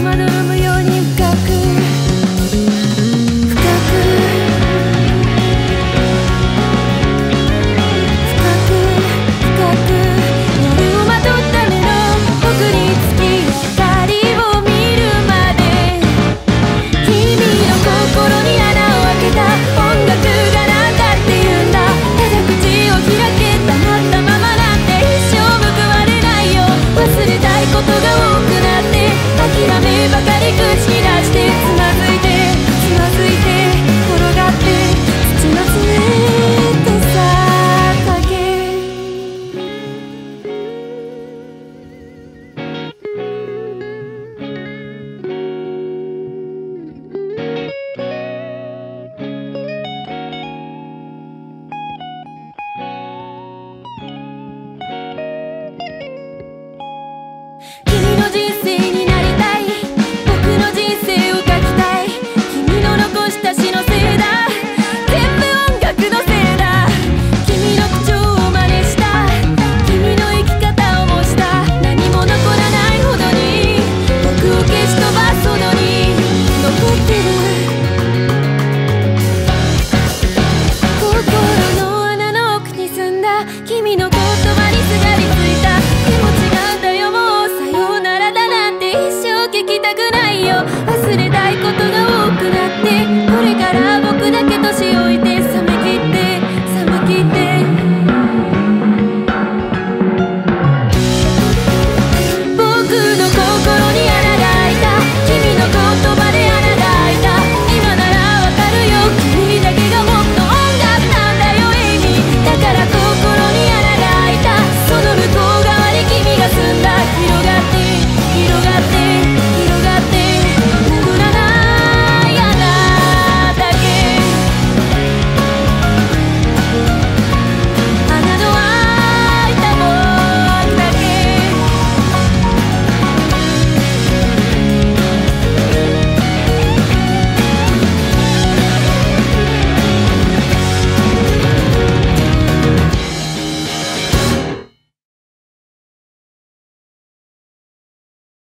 戸 이루어진